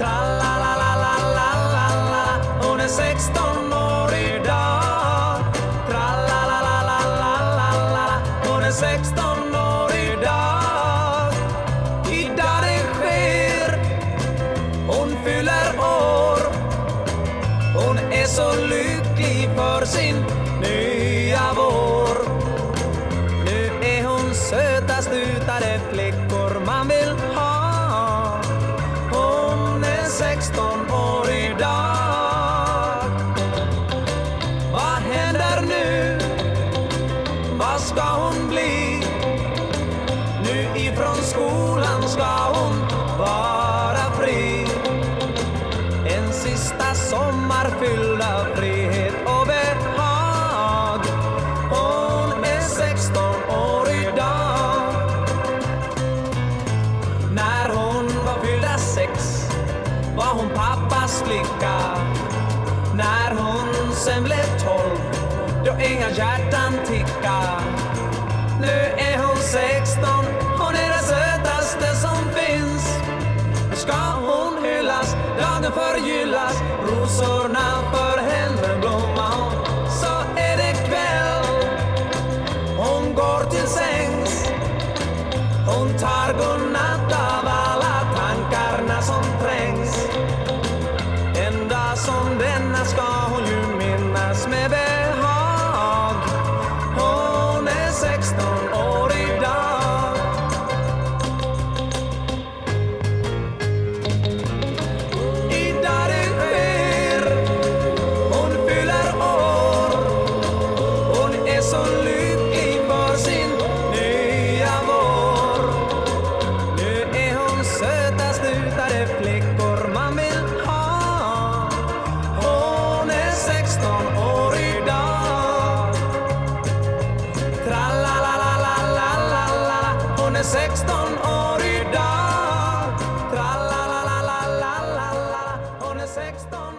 Tralalalalala, hon är 16 år idag. Tralalalalala, hon är 16 år idag. Idag det sker, hon fyller år. Hon är så lycklig för sin nya vår. Nu är hon sötast utav de flickor man vill ha. 16 år idag. Vad händer nu? Vad ska hon bli? Nu ifrån skolan ska hon vara fri. En sista sommar fylld av fri var hon pappas flicka. När hon sen blev tolv, då inga hjärtan ticka. Nu är hon 16, hon är den sötaste som finns. Nu ska hon hyllas, dagen förgyllas, rosorna för henne blomma. Så är det kväll, hon går till sängs. Hon tar godnatt sexto